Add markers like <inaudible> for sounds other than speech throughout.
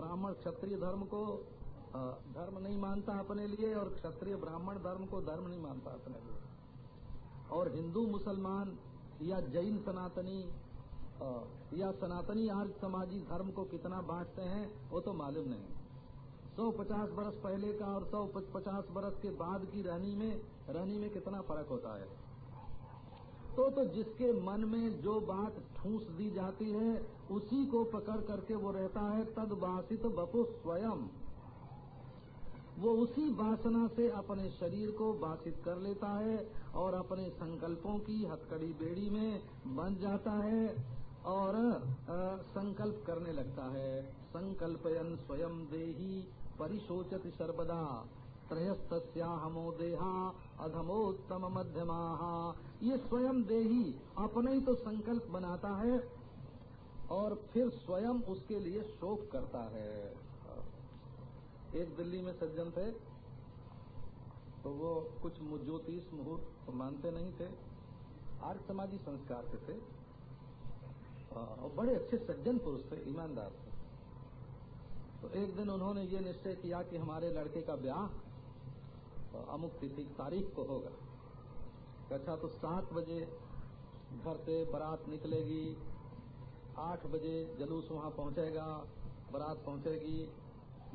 ब्राह्मण क्षत्रिय धर्म को धर्म नहीं मानता अपने लिए और क्षत्रिय ब्राह्मण धर्म को धर्म नहीं मानता अपने लिए। और हिंदू, मुसलमान या जैन सनातनी या सनातनी आर्य समाजी धर्म को कितना बांटते हैं, वो तो मालूम नहीं। सौ पचास बरस पहले का और सौ पचास बरस के बाद की रहनी में रहनी में कितना फ़र्क होता है। तो तो जिसके मन में जो बात ठूस दी जाती है उसी को पकड़ करके वो रहता है तद बासित बपु स्वयं। वो उसी वासना से अपने शरीर को बासित कर लेता है और अपने संकल्पों की हथकड़ी बेड़ी में बन जाता है और आ, संकल्प करने लगता है। संकल्पयन स्वयं देही परिशोचत सर्वदा। त्रयस्तस्या हमो देहा अधमोत्तम मध्यमा। ये स्वयं देही अपने ही तो संकल्प बनाता है और फिर स्वयं उसके लिए शोक करता है। एक दिल्ली में सज्जन थे तो वो कुछ ज्योतिष मुहूर्त तो मानते नहीं थे, आर्य समाजी संस्कार के थे, और बड़े अच्छे सज्जन पुरुष थे, ईमानदार थे। तो एक दिन उन्होंने ये निश्चय किया कि हमारे लड़के का ब्याह अमुक तिथि तारीख को होगा। अच्छा तो सात बजे घर से बारात निकलेगी, आठ बजे जलूस वहाँ पहुंचेगा, बारात पहुंचेगी,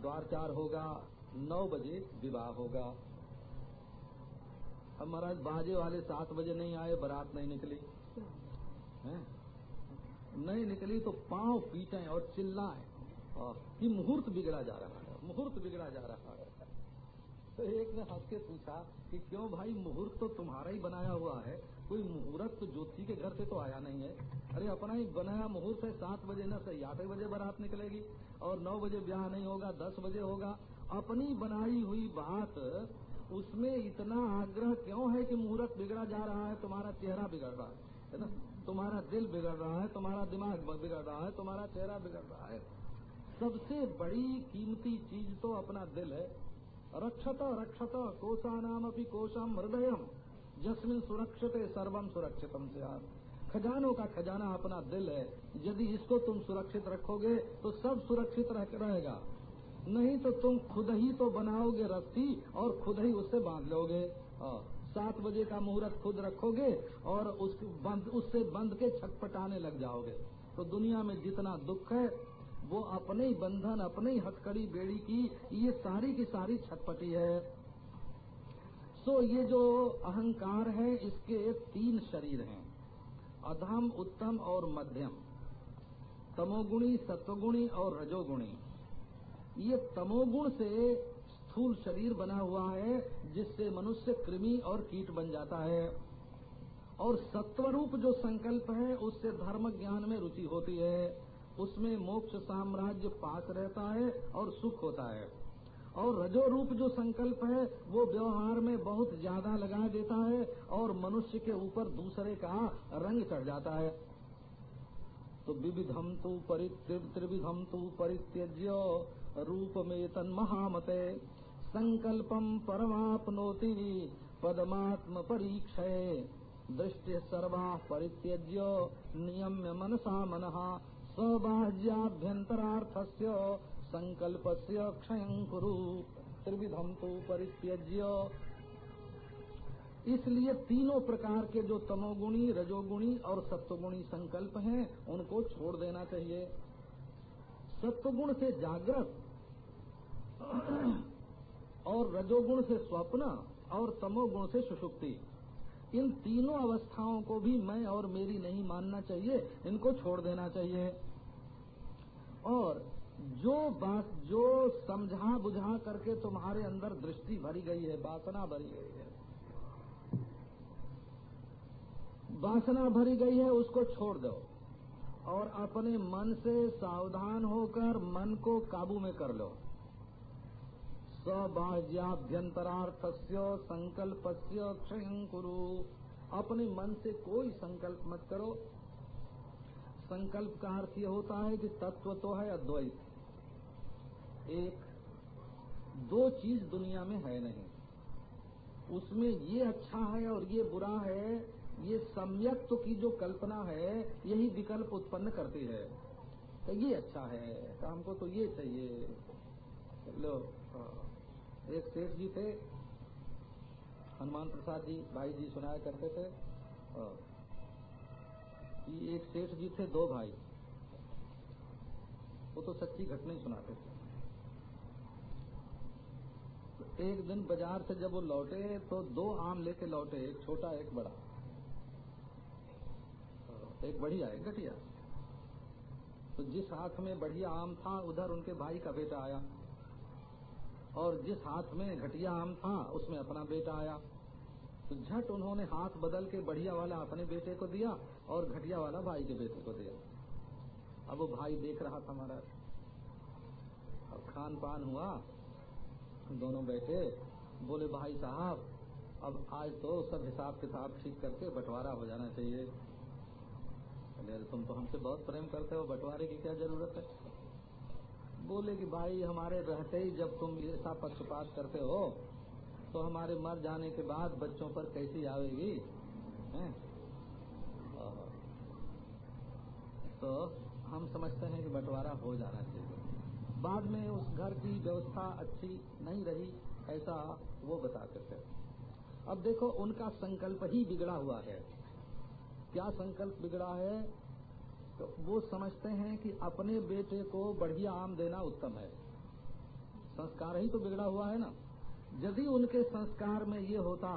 द्वार चार होगा, नौ बजे विवाह होगा। अब महाराज, बाजे वाले सात बजे नहीं आए, बारात नहीं निकली। है? नहीं निकली तो पाँव पीटें और चिल्लाए। कि मुहूर्त बिगड़ा जा रहा है, मुहूर्त बिगड़ा जा रहा है। तो एक ने हंस के पूछा कि क्यों भाई मुहूर्त तो तुम्हारा ही बनाया हुआ है? कोई मुहूर्त तो ज्योति के घर से तो आया नहीं है। अरे अपना ही बनाया मुहूर्त है, सात बजे न सही, आठ बजे बारात निकलेगी और नौ बजे ब्याह नहीं होगा, दस बजे होगा। अपनी बनाई हुई बात, उसमें इतना आग्रह क्यों है कि मुहूर्त बिगड़ा जा रहा है? तुम्हारा चेहरा बिगड़ रहा है है ना? तुम्हारा दिल बिगड़ रहा है, तुम्हारा दिमाग बिगड़ रहा है, तुम्हारा चेहरा बिगड़ रहा है। सबसे बड़ी कीमती चीज़ तो अपना दिल है। रक्षत रक्षत अपनी कोशम हृदयम जस्मिन सुरक्षित सर्वम सुरक्षितम से खजानों का खजाना अपना दिल है। यदि इसको तुम सुरक्षित रखोगे तो सब सुरक्षित रहेगा। नहीं तो तुम खुद ही तो बनाओगे रस्सी और खुद ही उससे बाँध लोगे। सात बजे का मुहूर्त खुद रखोगे और उस बंद, उससे बंद के छटपटाने लग जाओगे। तो दुनिया में जितना दुख है वो अपने ही बंधन, अपने ही हथकड़ी बेड़ी की, ये सारी की सारी छटपटी है। सो ये जो अहंकार है, इसके तीन शरीर हैं। अधम, उत्तम और मध्यम। तमोगुणी, सत्वगुणी और रजोगुणी। ये तमोगुण से स्थूल शरीर बना हुआ है, जिससे मनुष्य कृमि और कीट बन जाता है। और सत्वरूप जो संकल्प है, उससे धर्म ज्ञान में रुचि होती है। उसमें मोक्ष साम्राज्य पास रहता है और सुख होता है। और रजो रूप जो संकल्प है, वो व्यवहार में बहुत ज़्यादा लगा देता है और मनुष्य के ऊपर दूसरे का रंग चढ़ जाता है। तो विविधम तु त्रिविधम तु परित्यज्य रूप में तन महामते संकल्पम परमापनोति पदमात्म परीक्षे, दृष्टि सर्वा परित्यज्य नियम्य मनसा मनहा स्वबाह्याभ्यंतरार्थस्य संकल्पस्य क्षय कुरु। त्रिविधम तो परित्यज्य। इसलिए तीनों प्रकार के जो तमोगुणी, रजोगुणी और सत्वगुणी संकल्प हैं, उनको छोड़ देना चाहिए। सत्वगुण से जागृत और रजोगुण से स्वप्न और तमोगुण से सुषुप्ति। इन तीनों अवस्थाओं को भी मैं और मेरी नहीं मानना चाहिए, इनको छोड़ देना चाहिए। और जो बात, जो समझा बुझा करके तुम्हारे अंदर दृष्टि भरी गई है, वासना भरी गई है। वासना भरी गई है, उसको छोड़ दो और अपने मन से सावधान होकर मन को काबू में कर लो। सबाह्याभ्यंतरार्थ संकल्प क्षय कुरु। अपने मन से कोई संकल्प मत करो संकल्प का अर्थ यह होता है कि तत्व तो है अद्वैत। एक, दो चीज़ दुनिया में है नहीं। उसमें ये अच्छा है और ये बुरा है, ये सम्यक्त्व की जो कल्पना है, यही विकल्प उत्पन्न करती है। तो ये अच्छा है तो हमको तो ये चाहिए। लो एक सेठ जी थे, हनुमान प्रसाद जी, भाई जी सुनाया करते थे एक सेठ जी थे, दो भाई। वो तो सच्ची घटना ही सुनाते थे। तो एक दिन बाज़ार से जब वो लौटे तो दो आम लेके लौटे, एक छोटा, एक बड़ा। एक बढ़िया, एक घटिया। तो जिस हाथ में बढ़िया आम था, उधर उनके भाई का बेटा आया। और जिस हाथ में घटिया आम था, उसमें अपना बेटा आया। तो झट उन्होंने हाथ बदल के बढ़िया वाला अपने बेटे को दिया और घटिया वाला भाई के बेटे को दिया। अब वो भाई देख रहा था हमारा अब खान पान हुआ। दोनों बैठे। बोले, भाई साहब, अब आज तो सब हिसाब किताब ठीक करके बंटवारा हो जाना चाहिए। अरे तुम तो हमसे बहुत प्रेम करते हो, बंटवारे की क्या ज़रूरत है? बोले कि, भाई, हमारे रहते ही जब तुम ऐसा पक्षपात करते हो तो हमारे मर जाने के बाद बच्चों पर कैसी आवेगी? तो हम समझते हैं कि बंटवारा हो जाना चाहिए। बाद में उस घर की व्यवस्था अच्छी नहीं रही, ऐसा वो बताते थे। अब देखो, उनका संकल्प ही बिगड़ा हुआ है। क्या संकल्प बिगड़ा है? तो वो समझते हैं कि अपने बेटे को बढ़िया आम देना उत्तम है। संस्कार ही तो बिगड़ा हुआ है ना। यदि उनके संस्कार में ये होता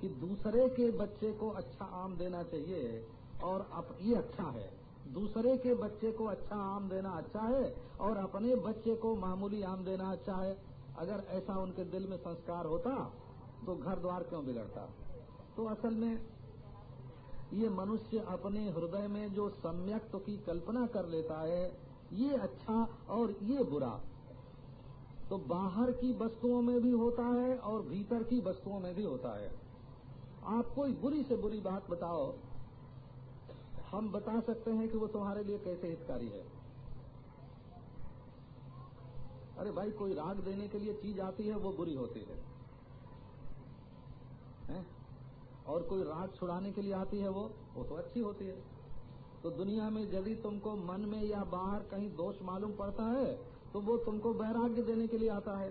कि दूसरे के बच्चे को अच्छा आम देना चाहिए और अप, ये अच्छा है। दूसरे के बच्चे को अच्छा आम देना अच्छा है और अपने बच्चे को मामूली आम देना अच्छा है। अगर ऐसा उनके दिल में संस्कार होता तो घर द्वार क्यों बिगड़ता? तो असल में ये मनुष्य अपने हृदय में जो सम्यक्त की कल्पना कर लेता है ये अच्छा और ये बुरा। तो बाहर की वस्तुओं में भी होता है और भीतर की वस्तुओं में भी होता है। आप कोई बुरी से बुरी बात बताओ हम बता सकते हैं कि वो तुम्हारे लिए कैसे हितकारी है। अरे भाई कोई राग देने के लिए चीज़ आती है वो बुरी होती है, है? और कोई राग छुड़ाने के लिए आती है वो वो तो अच्छी होती है। तो दुनिया में यदि तुमको मन में या बाहर कहीं दोष मालूम पड़ता है तो वो तुमको वैराग्य देने के लिए आता है।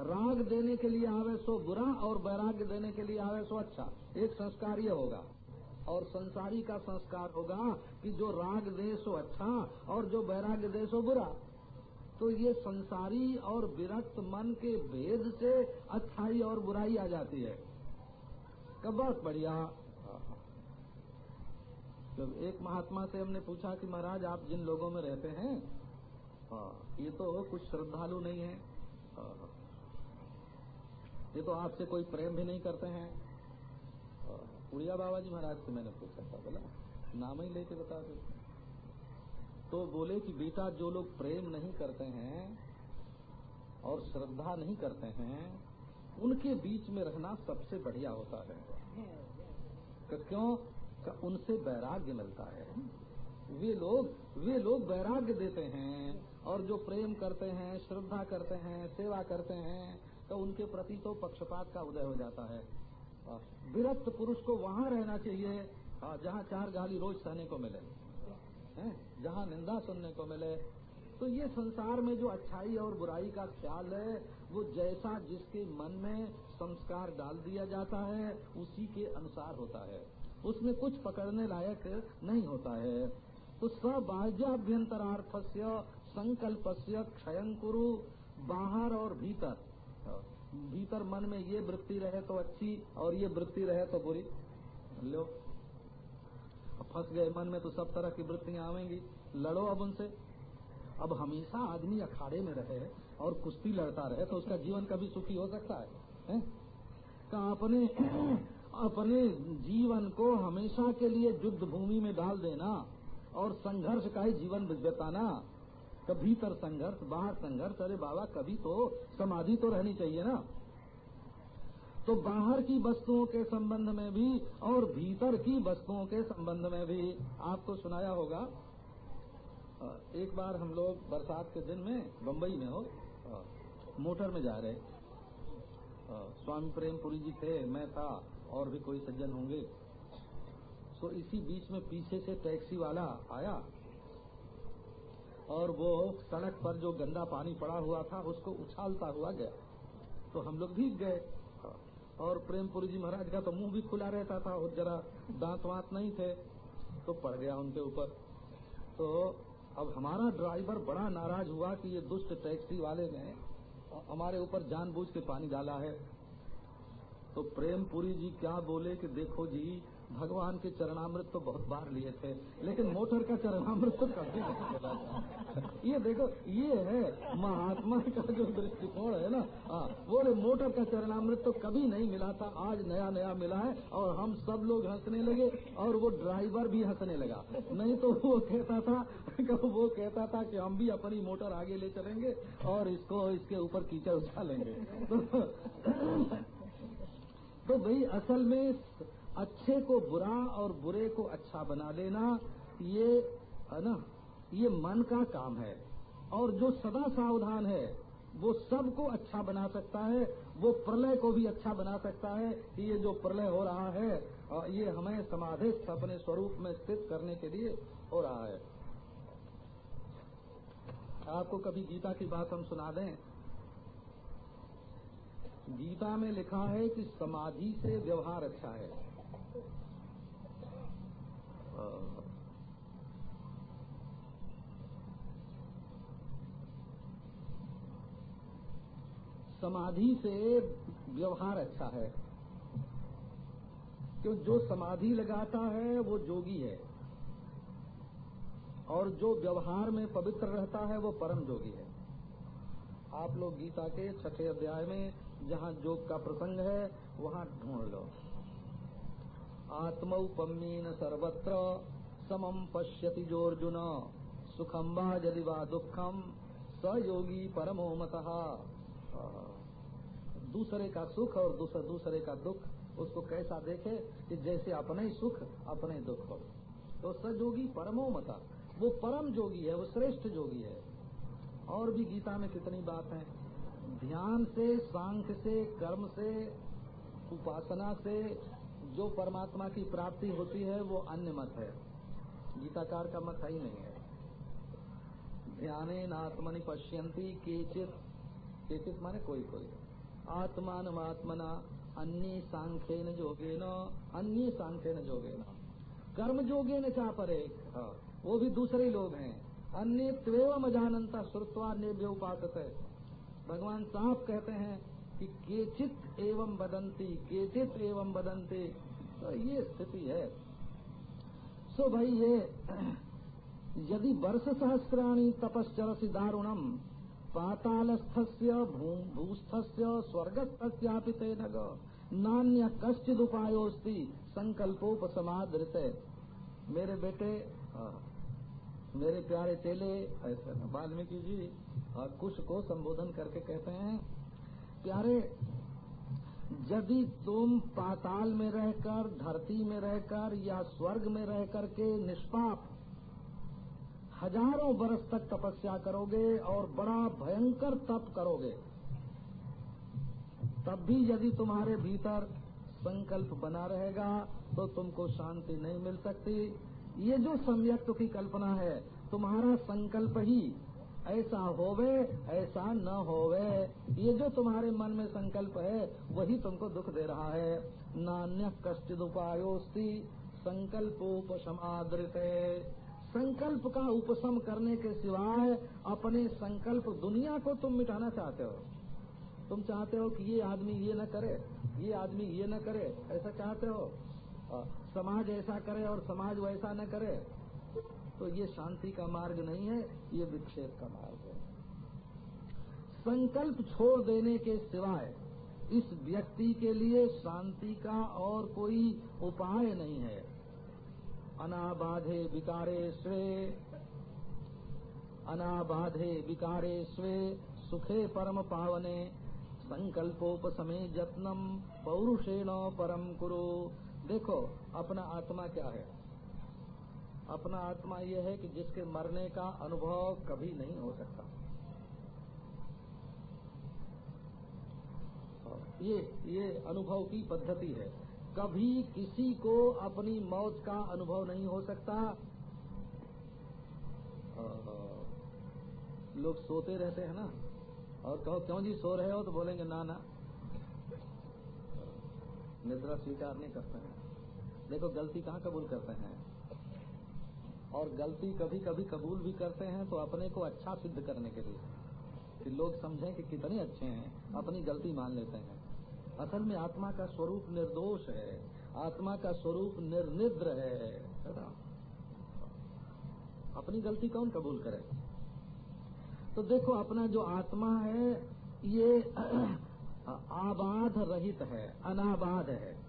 राग देने के लिए आवे सो बुरा और वैराग्य देने के लिए आवे सो अच्छा। एक संस्कार ये होगा। और संसारी का संस्कार होगा कि जो राग दे सो अच्छा और जो वैराग्य दे सो बुरा। तो ये संसारी और विरक्त मन के भेद से अच्छाई और बुराई आ जाती है। कब बढ़िया? जब एक महात्मा से हमने पूछा कि महाराज आप जिन लोगों में रहते हैं ये तो कुछ श्रद्धालु नहीं है। ये तो आपसे कोई प्रेम भी नहीं करते हैं। उड़िया बाबा जी महाराज से मैंने पूछा था बोला नाम ही लेके बता दो। तो बोले कि बेटा जो लोग प्रेम नहीं करते हैं और श्रद्धा नहीं करते हैं उनके बीच में रहना सबसे बढ़िया होता है। क्यों? उनसे वैराग्य मिलता है। वे लोग वे लोग वैराग्य देते हैं और जो प्रेम करते हैं, श्रद्धा करते हैं, सेवा करते हैं तो उनके प्रति तो पक्षपात का उदय हो जाता है। विरक्त पुरुष को वहाँ रहना चाहिए जहाँ चार गाली रोज सहने को मिले जहाँ निंदा सुनने को मिले। तो ये संसार में जो अच्छाई और बुराई का ख्याल है, वो जैसा जिसके मन में संस्कार डाल दिया जाता है, उसी के अनुसार होता है। उसमें कुछ पकड़ने लायक नहीं होता है। तो सबाह्याभ्यंतरार्थ से संकल्प से क्षयंकुरु बाहर और भीतर। भीतर मन में ये वृत्ति रहे तो अच्छी और ये वृत्ति रहे तो बुरी। लो। फंस गए मन में तो सब तरह की वृत्तियाँ आवेंगी। लड़ो अब उनसे। अब हमेशा आदमी अखाड़े में रहे और कुश्ती लड़ता रहे तो उसका जीवन कभी सुखी हो सकता है, है? का अपने अपने जीवन को हमेशा के लिए युद्ध भूमि में डाल देना और संघर्ष का ही जीवन बिताना। भीतर संघर्ष, बाहर संघर्ष, अरे बाबा, कभी तो समाधि तो रहनी चाहिए ना। तो बाहर की वस्तुओं के संबंध में भी और भीतर की वस्तुओं के संबंध में भी आपको सुनाया होगा। एक बार हम लोग बरसात के दिन में बम्बई में हो मोटर में जा रहे। स्वामी प्रेमपुरी जी थे, मैं था। और भी कोई सज्जन होंगे। तो इसी बीच में पीछे से टैक्सी वाला आया और वो सड़क पर जो गंदा पानी पड़ा हुआ था, उसको उछालता हुआ गया। तो हम लोग भीग गए। और प्रेमपुरी जी महाराज का तो मुँह भी खुला रहता था, और जरा दांत वांत नहीं थे तो पड़ गया उनके ऊपर। तो अब हमारा ड्राइवर बड़ा नाराज़ हुआ कि ये दुष्ट टैक्सी वाले ने हमारे ऊपर जानबूझ के पानी डाला है। तो प्रेमपुरी जी क्या बोले कि देखो जी भगवान के चरणामृत तो बहुत बार लिए थे लेकिन मोटर का चरणामृत तो कभी नहीं मिला था। ये देखो ये है महात्मा का जो दृष्टिकोण है ना। हाँ बोले मोटर का चरणामृत तो कभी नहीं मिला था आज नया नया मिला है और हम सब लोग हंसने लगे और वो ड्राइवर भी हंसने लगा। नहीं तो वो कहता था वो कहता था कि हम भी अपनी मोटर आगे ले चलेंगे और इसको इसके ऊपर कीचड़ उछालेंगे तो, तो भाई असल में अच्छे को बुरा और बुरे को अच्छा बना देना ये, है ना, ये मन का काम है। और जो सदा सावधान है, वो सबको अच्छा बना सकता है, वो प्रलय को भी अच्छा बना सकता है कि ये जो प्रलय हो रहा है ये हमें समाधिस्थ अपने स्वरूप में स्थित करने के लिए हो रहा है। आपको कभी गीता की बात हम सुना दें? गीता में लिखा है कि समाधि से व्यवहार अच्छा है। समाधि से व्यवहार अच्छा है। क्यों? जो समाधि लगाता है, वो जोगी है। और जो व्यवहार में पवित्र रहता है, वो परम जोगी है। आप लोग गीता के छठे अध्याय में जहाँ योग का प्रसंग है, वहाँ ढूंढ लो। आत्मौपम्येन सर्वत्र समम पश्यति जोर्जुन सुखम वा यदि वा दुखम स योगी परमो मत। दूसरे का सुख और दूसरे दूसरे का दुख, उसको कैसा देखे कि जैसे अपने ही सुख, अपने दुख हो। तो सजोगी परमो मता। वो परम जोगी है, वो श्रेष्ठ जोगी है। और भी गीता में कितनी बात है। ध्यान से सांख्य से कर्म से उपासना से जो परमात्मा की प्राप्ति होती है वो अन्य मत है। गीताकार का मत है ही नहीं है। ध्याने आत्मनि पश्यंती केचित केचित माने कोई कोई। आत्मान आत्मना अन्य सांख्य न जोगे न अन्य सांख्य न जोगे न कर्म जोगे न चाह परे हाँ, वो भी दूसरे लोग हैं। अन्य त्वेव अजानंता श्रुत्वा नेभ्य उपासत है। भगवान साफ़ कहते हैं कि केचित एवं बदंती, केचित एवं बदंती तो ये स्थिति है। सो भाई ये, यदि वर्ष सहस्राणी तपश्चरसी दारुणम, पातालस्थस्य भूस्थस्य स्वर्गस्थस्यापि नग, नान्य कश्चिद उपायोस्ति संकल्पोपसमादृत। मेरे बेटे मेरे प्यारे चेले, ऐसे वाल्मीकि जी और कुश को संबोधन करके कहते हैं, प्यारे, यदि तुम पाताल में रहकर, धरती में रहकर, या स्वर्ग में रहकर के निष्पाप हज़ारों वर्ष तक तपस्या करोगे और बड़ा भयंकर तप करोगे, तब भी यदि तुम्हारे भीतर संकल्प बना रहेगा तो तुमको शांति नहीं मिल सकती। ये जो सम्यक्त की कल्पना है, तुम्हारा संकल्प ही ऐसा होवे, ऐसा न होवे। ये जो तुम्हारे मन में संकल्प है, वही तुमको दुख दे रहा है। नान्य कष्ट उपायोस्ती संकल्पोपशमादृत। संकल्प का उपशम करने के सिवाय अपने संकल्प दुनिया को तुम मिटाना चाहते हो। तुम चाहते हो कि ये आदमी ये न करे, ये आदमी ये न करे, ऐसा चाहते हो? समाज ऐसा करे और समाज वैसा न करे तो ये शांति का मार्ग नहीं है, ये विक्षेप का मार्ग है। संकल्प छोड़ देने के सिवाय इस व्यक्ति के लिए शांति का और कोई उपाय नहीं है। अनाबाधे विकारे स्वे, अनाबाधे विकारे स्वे, सुखे परम पावने, संकल्पोपसमे जत्नम पौरुषेण परम कुरु। देखो, अपना आत्मा क्या है? अपना आत्मा यह है कि जिसके मरने का अनुभव कभी नहीं हो सकता। ये ये अनुभव की पद्धति है। कभी किसी को अपनी मौत का अनुभव नहीं हो सकता। लोग सोते रहते हैं ना, और कहो, क्यों जी सो रहे हो? तो बोलेंगे, ना ना, निद्रा स्वीकार नहीं करते हैं। देखो, गलती कहाँ कबूल करते हैं? और गलती कभी कभी कबूल भी करते हैं तो अपने को अच्छा सिद्ध करने के लिए। कि लोग समझें कि कितने अच्छे हैं, अपनी गलती मान लेते हैं। असल में आत्मा का स्वरूप निर्दोष है। आत्मा का स्वरूप निर्निद्र है। अपनी गलती कौन कबूल करे? तो देखो, अपना जो आत्मा है, ये <clears throat> आबाध रहित है अनाबाध है।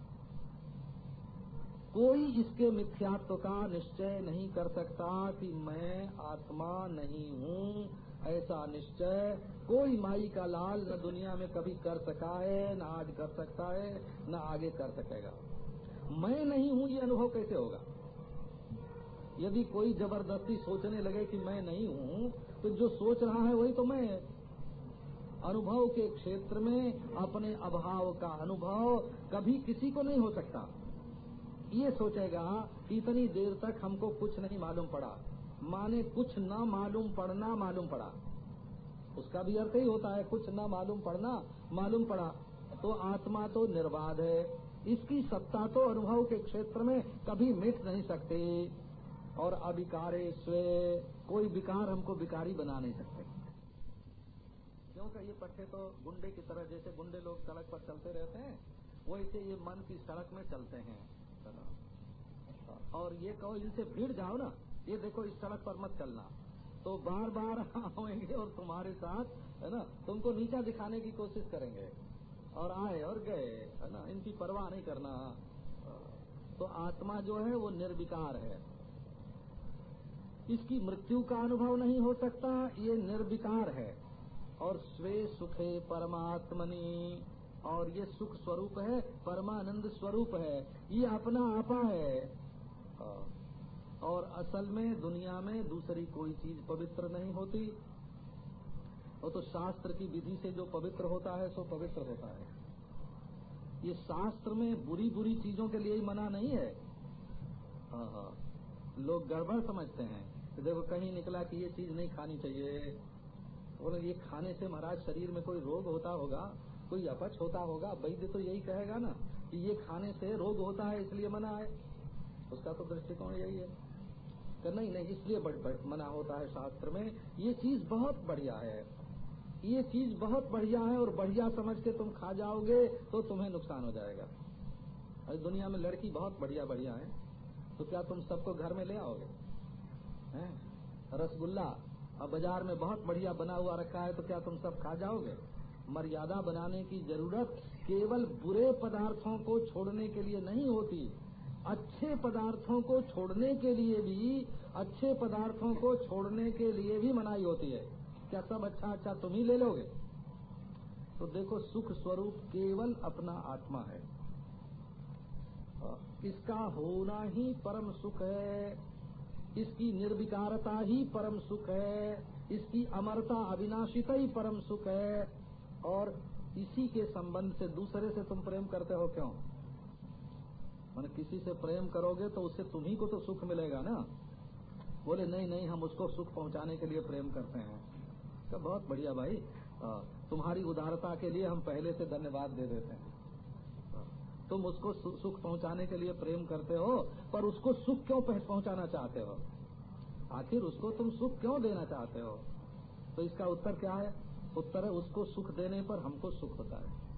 कोई इसके मिथ्यात्व का निश्चय नहीं कर सकता कि मैं आत्मा नहीं हूँ, ऐसा निश्चय कोई माई का लाल न दुनिया में कभी कर सका है, न आज कर सकता है, न आगे कर सकेगा। मैं नहीं हूँ, ये अनुभव कैसे होगा? यदि कोई ज़बरदस्ती सोचने लगे कि मैं नहीं हूँ तो जो सोच रहा है वही तो मैं। अनुभव के क्षेत्र में अपने अभाव का अनुभव कभी किसी को नहीं हो सकता। ये सोचेगा, इतनी देर तक हमको कुछ नहीं मालूम पड़ा। माने कुछ न मालूम पड़ना मालूम पड़ा। उसका भी अर्थ ही होता है, कुछ न मालूम पड़ना मालूम पड़ा। तो आत्मा तो निर्बाध है। इसकी सत्ता तो अनुभव के क्षेत्र में कभी मिट नहीं सकती। और अभिकारे स्वे कोई विकार हमको विकारी बना नहीं सकते। क्योंकि ये पट्टे तो गुंडे की तरह, जैसे गुंडे लोग सड़क पर चलते रहते हैं, वैसे ये मन की सड़क में चलते हैं। और ये कहो, इनसे भीड़ जाओ ना। ये देखो, इस सड़क पर मत चलना। तो बार बार आएँगे और तुम्हारे साथ, है ना, तुमको नीचा दिखाने की कोशिश करेंगे। और आए और गए, है ना, इनकी परवाह नहीं करना। तो आत्मा जो है, वो निर्विकार है। इसकी मृत्यु का अनुभव नहीं हो सकता, ये निर्विकार है। और स्वे सुखे परमात्मनि। और ये सुख स्वरूप है, परमानंद स्वरूप है, ये अपना आपा है। और असल में, दुनिया में दूसरी कोई चीज़ पवित्र नहीं होती। वो तो शास्त्र की विधि से जो पवित्र होता है, सो पवित्र होता है। ये शास्त्र में बुरी बुरी चीज़ों के लिए ही मना नहीं है। हाँ हाँ। लोग गड़बड़ समझते हैं देखो कहीं निकला कि ये चीज़ नहीं खानी चाहिए बोले, ये खाने से महाराज शरीर में कोई रोग होता होगा? कोई अपच होता होगा वैद्य तो यही कहेगा ना कि ये खाने से रोग होता है इसलिए मना है। उसका तो दृष्टिकोण यही है। कि नहीं नहीं इसलिए बड़, बड़, मना होता है शास्त्र में। ये चीज़ बहुत बढ़िया है। ये चीज़ बहुत बढ़िया है और बढ़िया समझ के तुम खा जाओगे तो तुम्हें नुकसान हो जाएगा। अरे दुनिया में लड़की बहुत बढ़िया बढ़िया है। तो क्या तुम सबको घर में ले आओगे? रसगुल्ला और बाज़ार में बहुत बढ़िया बना हुआ रखा है तो क्या तुम सब खा जाओगे? मर्यादा बनाने की ज़रूरत केवल बुरे पदार्थों को छोड़ने के लिए नहीं होती। अच्छे पदार्थों को छोड़ने के लिए भी, अच्छे पदार्थों को छोड़ने के लिए भी मनाई होती है। क्या सब अच्छा अच्छा तुम ही ले लोगे? तो देखो, सुख स्वरूप केवल अपना आत्मा है। इसका होना ही परम सुख है। इसकी निर्विकारता ही परम सुख है। इसकी अमरता अविनाशिता ही परम सुख है। और इसी के संबंध से दूसरे से तुम प्रेम करते हो क्यों? मैंने किसी से प्रेम करोगे तो उससे तुम्ही को तो सुख मिलेगा ना? बोले, नहीं नहीं, हम उसको सुख पहुँचाने के लिए प्रेम करते हैं। तो बहुत बढ़िया भाई। तुम्हारी उदारता के लिए हम पहले से धन्यवाद दे देते हैं। तुम उसको सुख पहुँचाने के लिए प्रेम करते हो, पर उसको सुख क्यों पहुंचाना चाहते हो? आखिर उसको तुम सुख क्यों देना चाहते हो? तो इसका उत्तर क्या है? उत्तर है, उसको सुख देने पर हमको सुख होता है।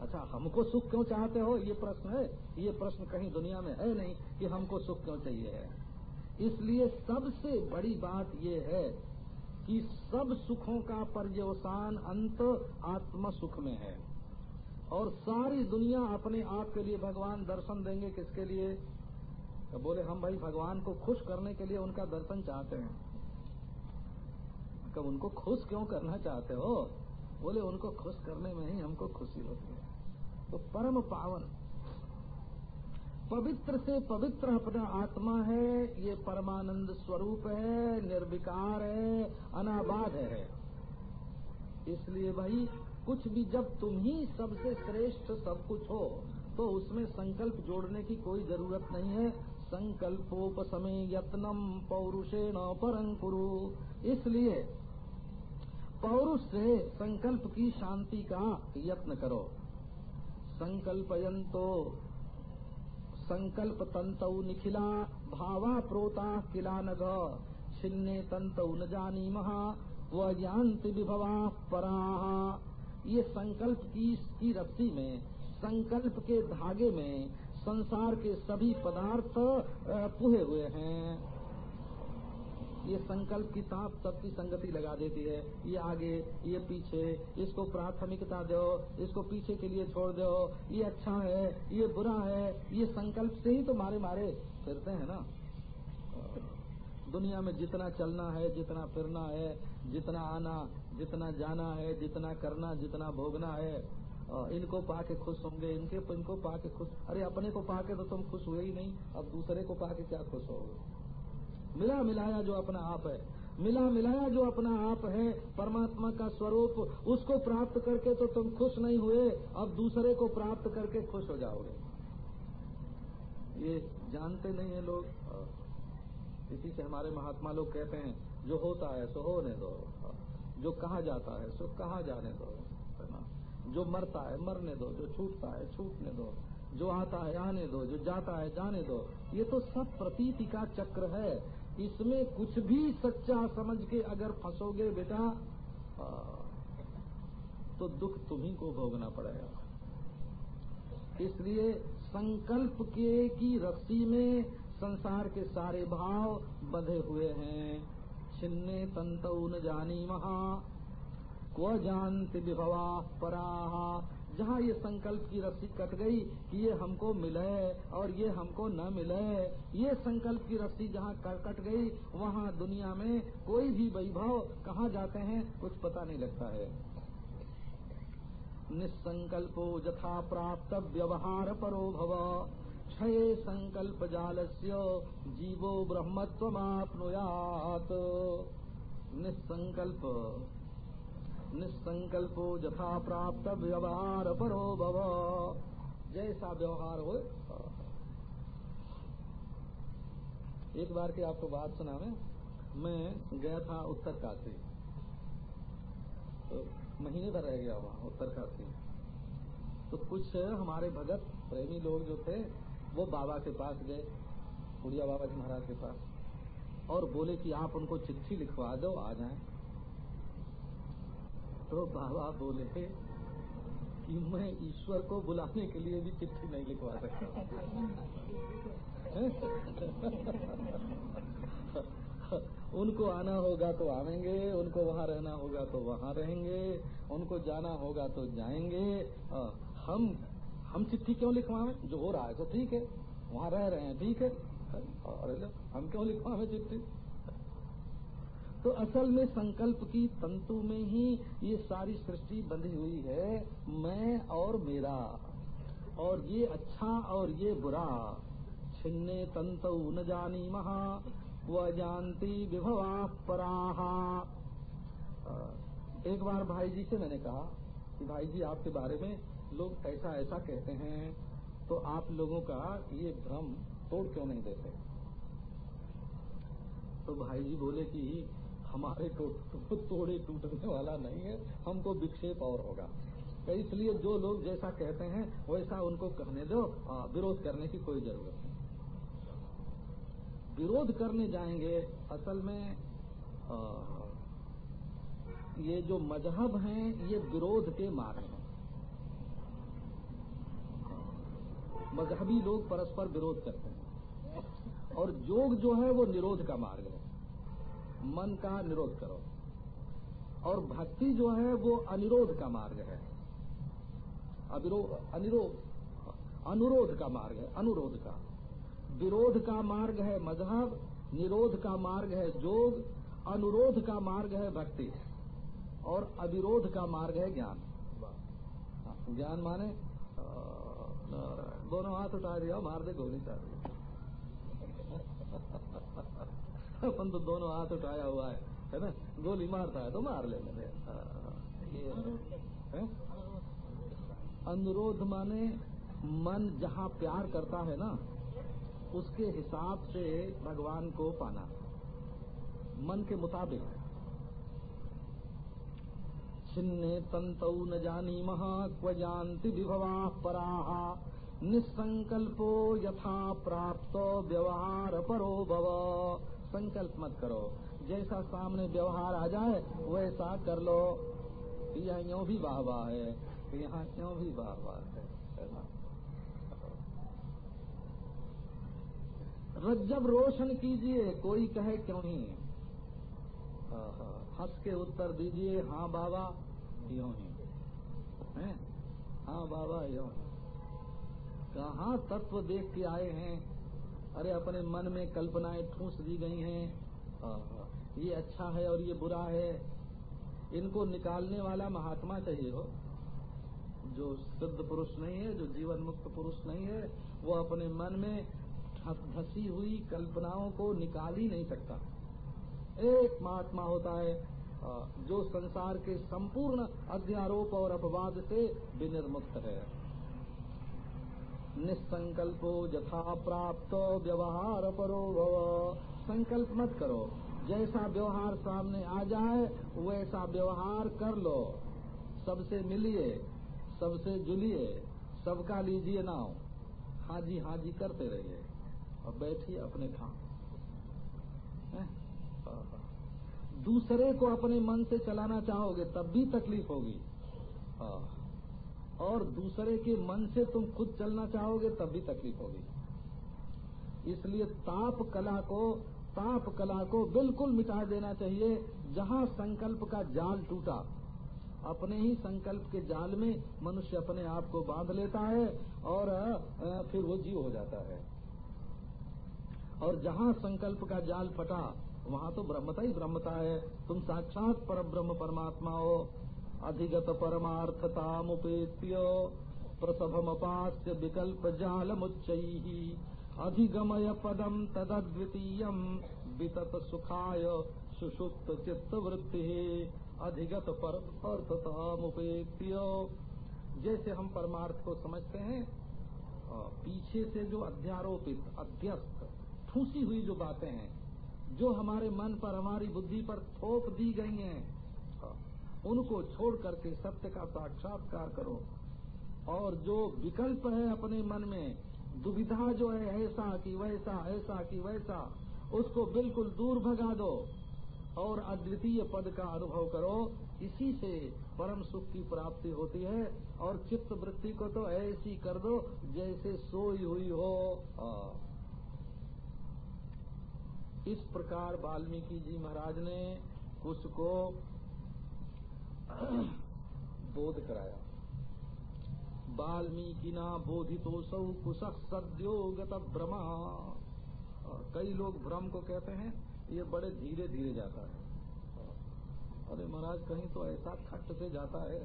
अच्छा हमको सुख क्यों चाहते हो? ये प्रश्न है। ये प्रश्न कहीं दुनिया में है नहीं कि हमको सुख क्यों चाहिए। है इसलिए सबसे बड़ी बात ये है कि सब सुखों का पर्यवसान अंत आत्म सुख में है। और सारी दुनिया अपने आप के लिए भगवान दर्शन देंगे किसके लिए? तो बोले, हम भाई भगवान को खुश करने के लिए उनका दर्शन चाहते हैं। कब उनको खुश क्यों करना चाहते हो? बोले, उनको खुश करने में ही हमको खुशी होती है। तो परम पावन, पवित्र से पवित्र अपना आत्मा है, ये परमानंद स्वरूप है, निर्विकार है अनाबाद है। इसलिए भाई, कुछ भी जब तुम ही सबसे श्रेष्ठ सब कुछ हो तो उसमें संकल्प जोड़ने की कोई ज़रूरत नहीं है। संकल्पोपसमे यत्नम पौरुषेण परं कुरु। इसलिए पौरुष से संकल्प की शांति का यत्न करो। संकल्पयंतो संकल्प तंत निखिला भावा प्रोता किला नग छिन्ने तंत न जानी महा व ज्ञाति विभवा परा। ये संकल्प की, की रस्सी में संकल्प के धागे में संसार के सभी पदार्थ पुहे हुए हैं। ये संकल्प की ताप सबकी संगति लगा देती है। ये आगे, ये पीछे, इसको प्राथमिकता दो, इसको पीछे के लिए छोड़ दो। ये अच्छा है, ये बुरा है, ये संकल्प से ही तो मारे मारे फिरते हैं ना। दुनिया में जितना चलना है, जितना फिरना है, जितना आना, जितना जाना है, जितना करना, जितना भोगना है इनको पाके खुश होंगे, इनके, इनको पाके खुश। अरे अपने को पाके तो तुम खुश हुए ही नहीं, अब दूसरे को पाके क्या खुश होगे? मिला मिलाया जो अपना आप है। मिला मिलाया जो अपना आप है, परमात्मा का स्वरूप, उसको प्राप्त करके तो तुम खुश नहीं हुए, अब दूसरे को प्राप्त करके खुश हो जाओगे। ये जानते नहीं है लोग इसी से हमारे महात्मा लोग कहते हैं, जो होता है सो होने दो जो कहा जाता है सो कहा जाने दो, है ना? जो मरता है मरने दो, जो छूटता है छूटने दो, जो आता है आने दो, जो जाता है जाने दो। ये तो सब प्रतीति का चक्र है। इसमें कुछ भी सच्चा समझ के अगर फंसोगे बेटा तो दुख तुम्ही को भोगना पड़ेगा। इसलिए संकल्प के की रस्सी में संसार के सारे भाव बंधे हुए हैं। छिन्ने तंत न जानी महा क्व जानते विभवा पराह जहाँ ये संकल्प की रस्सी कट गई कि ये हमको मिले और ये हमको न मिले, ये संकल्प की रस्सी जहाँ कट गई, वहाँ दुनिया में कोई भी वैभव कहाँ जाते हैं, कुछ पता नहीं लगता है। निसंकल्पो जथा प्राप्त व्यवहार परो भव। क्षय संकल्प जालस्य जीवो ब्रह्मत्वमाप्नुयात। निसंकल्प निसंकल्पो जथा प्राप्त व्यवहार परो भव। जैसा व्यवहार हो, एक बार की आपको बात सुना मैं मैं गया था उत्तर काशी तो महीने भर रह गया वहाँ उत्तर काशी तो कुछ हमारे भगत प्रेमी लोग जो थे, वो बाबा के पास गए उड़िया बाबा जी महाराज के पास, और बोले कि आप उनको चिट्ठी लिखवा दो, आ जाएँ। तो बाबा बोले कि मैं ईश्वर को बुलाने के लिए भी चिट्ठी नहीं लिखवा सकता। उनको आना होगा तो आवेंगे उनको वहाँ रहना होगा तो वहाँ रहेंगे, उनको जाना होगा तो जाएँगे। हम हम चिट्ठी क्यों लिखवावे जो हो रहा है तो ठीक है, वहाँ रह रहे हैं, ठीक है। अरे हम क्यों लिखवावे चिट्ठी? तो असल में संकल्प की तंतु में ही ये सारी सृष्टि बंधी हुई है, मैं और मेरा। और ये अच्छा और ये बुरा। छिन्ने तंत न जानी महा व जानती विभवा पराहा एक बार भाई जी से मैंने कहा कि भाई जी आपके बारे में लोग ऐसा ऐसा कहते हैं तो आप लोगों का ये भ्रम तोड़ क्यों नहीं देते? तो भाई जी बोले कि हमारे तो, तो तोड़े टूटने वाला नहीं है हमको विक्षेप और होगा। तो इसलिए जो लोग जैसा कहते हैं वैसा उनको कहने दो विरोध करने की कोई ज़रूरत नहीं। विरोध करने जाएँगे असल में आ, ये जो मज़हब हैं ये विरोध के मार्ग हैं। मजहबी लोग परस्पर विरोध करते हैं। और योग जो है वो निरोध का मार्ग है। मन का निरोध करो। और भक्ति जो है, वो अनिरोध का मार्ग है। अनिरोध अनुरोध का मार्ग है, अनुरोध का। विरोध का मार्ग है मज़हब, निरोध का मार्ग है जोग, अनुरोध का मार्ग है भक्ति, और अविरोध का मार्ग है ज्ञान। ज्ञान माने दोनों हाथ उठा दिया, मार दे, गोली दिया <laughs> <laughs> अपन तो दोनों हाथ उठाया हुआ है है ना? गोली मारता है तो मार ले मेरे हाँ, ये अनुरोध। माने मन जहाँ प्यार करता है ना उसके हिसाब से भगवान को पाना। मन के मुताबिक। छिन्ने तंतौ न जानी महा क्व जानती विभवा पराहा निसंकल्पो यथा प्राप्त व्यवहार परो भव। संकल्प मत करो। जैसा सामने व्यवहार आ जाए, वैसा कर लो। यहाँ यूँ भी वाह वाह है। यहाँ क्यों भी वाह वाह है रज्जब रोशन कीजिए, कोई कहे क्यों नहीं? हंस के उत्तर दीजिए हाँ बाबा ही हैं? हाँ बाबा यो कहा तत्व देख के आए हैं? अरे अपने मन में कल्पनाएँ ठूस दी गई हैं। ये अच्छा है और ये बुरा है। इनको निकालने वाला महात्मा चाहिए हो। जो सिद्ध पुरुष नहीं है जो जीवन मुक्त पुरुष नहीं है वो अपने मन में धसी हुई कल्पनाओं को निकाल ही नहीं सकता। एक महात्मा होता है जो संसार के संपूर्ण अध्यारोप और अपवाद से विनिर्मुक्त है। निसंकल्पो यथा प्राप्त व्यवहार परो भव। संकल्प मत करो। जैसा व्यवहार सामने आ जाए, वैसा व्यवहार कर लो। सबसे मिलिए, सबसे जुलिए, सबका लीजिए नाव। हाजी हाजी करते रहिए और बैठिए अपने खां दूसरे को अपने मन से चलाना चाहोगे, तब भी तकलीफ़ होगी। और दूसरे के मन से तुम खुद चलना चाहोगे, तब भी तकलीफ़ होगी। इसलिए ताप कला को, ताप कला को बिल्कुल मिटा देना चाहिए। जहाँ संकल्प का जाल टूटा, अपने ही संकल्प के जाल में मनुष्य अपने आप को बाँध लेता है और फिर वो जीव हो जाता है। और जहाँ संकल्प का जाल फटा, वहाँ तो ब्रह्मता ही ब्रह्मता है। तुम साक्षात पर ब्रह्म परमात्मा हो। अधिगत परमार्थता मुपेत्य प्रसभमपास्य विकल्प जाल मुच्च अधिगमय पदम तदद्वितीय वितत सुखाय सुषुप्त चित्त वृत्ति अधिगत परमार्थता मुपेत्य जैसे हम परमार्थ को समझते हैं पीछे से जो अध्यारोपित, अध्यस्त, ठूसी हुई जो बातें हैं, जो हमारे मन पर, हमारी बुद्धि पर थोप दी गई हैं उनको छोड़ करके सत्य का साक्षात्कार करो। और जो विकल्प है अपने मन में, दुविधा जो है, ऐसा कि वैसा, ऐसा कि वैसा, उसको बिल्कुल दूर भगा दो और अद्वितीय पद का अनुभव करो। इसी से परम सुख की प्राप्ति होती है और चित्त वृत्ति को तो ऐसी कर दो जैसे सोई हुई हो। इस प्रकार वाल्मीकि जी महाराज ने उसको <clears throat> बोध कराया। वाल्मीकि ना बोधितोसौ कुश सद्यो गत भ्रमा कई लोग भ्रम को कहते हैं, ये बड़े धीरे धीरे जाता है। अरे महाराज, कहीं तो ऐसा खट्ट से जाता है।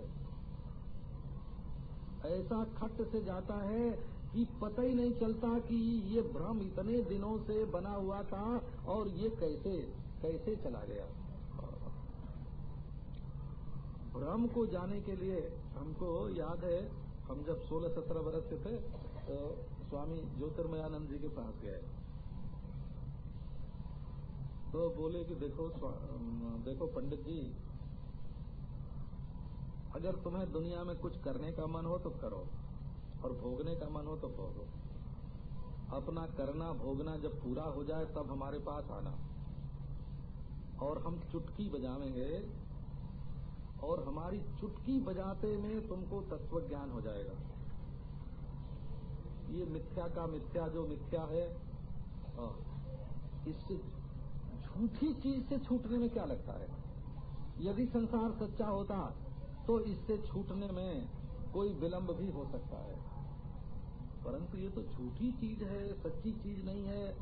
ऐसा खट्ट से जाता है कि पता ही नहीं चलता कि ये भ्रम इतने दिनों से बना हुआ था और ये कैसे कैसे चला गया। भ्रम को जाने के लिए, हमको याद है, हम जब 16-17 वर्ष के थे तो स्वामी ज्योतिर्मयानंद जी के पास गए। तो बोले कि देखो देखो पंडित जी, अगर तुम्हें दुनिया में कुछ करने का मन हो तो करो, और भोगने का मन हो तो भोगो। अपना करना भोगना जब पूरा हो जाए, तब हमारे पास आना। और हम चुटकी बजावेंगे और हमारी चुटकी बजाते में तुमको तत्व ज्ञान हो जाएगा। ये मिथ्या का मिथ्या जो मिथ्या है इससे झूठी चीज़ से छूटने में क्या लगता है? यदि संसार सच्चा होता तो इससे छूटने में कोई विलंब भी हो सकता है। परंतु ये तो झूठी चीज़ है सच्ची चीज़ नहीं है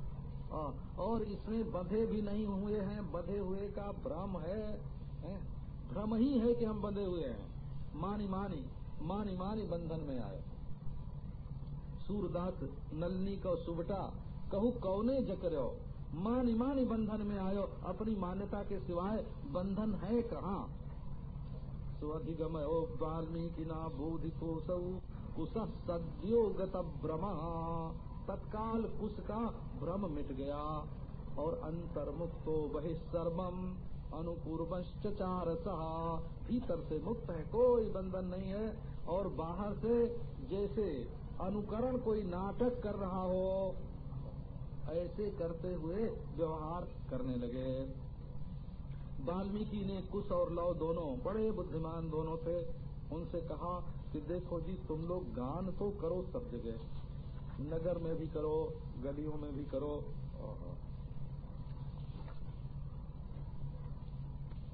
और इसमें बंधे भी नहीं हुए हैं बंधे हुए का भ्रम है, है? भ्रम ही है कि हम बंधे हुए हैं। मानी मानी मानी मानी बंधन में आए। सूरदास, नलनी को सुबटा, कहू कौने जकरो मानी मानी बंधन में आयो अपनी मान्यता के सिवाय बंधन है कहाँ? ओ वाल्मीकि ना बोधि कुश सद्योगत भ्रम तत्काल कुश का भ्रम मिट गया, और अंतर्मुक्तो वही अनुपूर्वश्चार भीतर से मुक्त है, कोई बंधन नहीं है। और बाहर से जैसे अनुकरण कोई नाटक कर रहा हो, ऐसे करते हुए व्यवहार करने लगे। वाल्मीकि ने कुश और लव दोनों, बड़े बुद्धिमान दोनों थे उनसे कहा कि देखो जी, तुम लोग गान तो करो सब जगह। नगर में भी करो, गलियों में भी करो।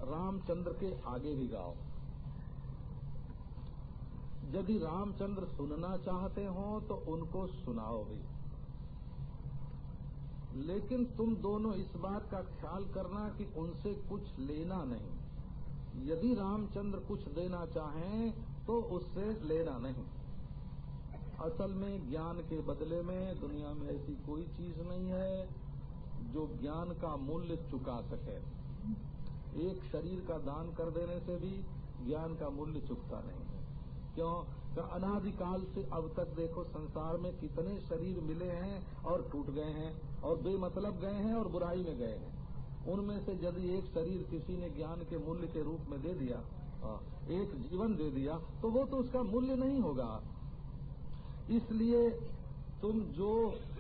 रामचंद्र के आगे भी गाओ। यदि रामचंद्र सुनना चाहते हो तो उनको सुनाओ भी। लेकिन तुम दोनों इस बात का ख्याल करना कि उनसे कुछ लेना नहीं। यदि रामचंद्र कुछ देना चाहें तो उससे लेना नहीं। असल में ज्ञान के बदले में दुनिया में ऐसी कोई चीज़ नहीं है जो ज्ञान का मूल्य चुका सके। एक शरीर का दान कर देने से भी ज्ञान का मूल्य चुकता नहीं है। क्यों? तो अनादिकाल से अब तक देखो, संसार में कितने शरीर मिले हैं और टूट गए हैं, और बेमतलब गए हैं और बुराई में गए हैं। उनमें से यदि एक शरीर किसी ने ज्ञान के मूल्य के रूप में दे दिया एक जीवन दे दिया तो वो तो उसका मूल्य नहीं होगा। इसलिए तुम जो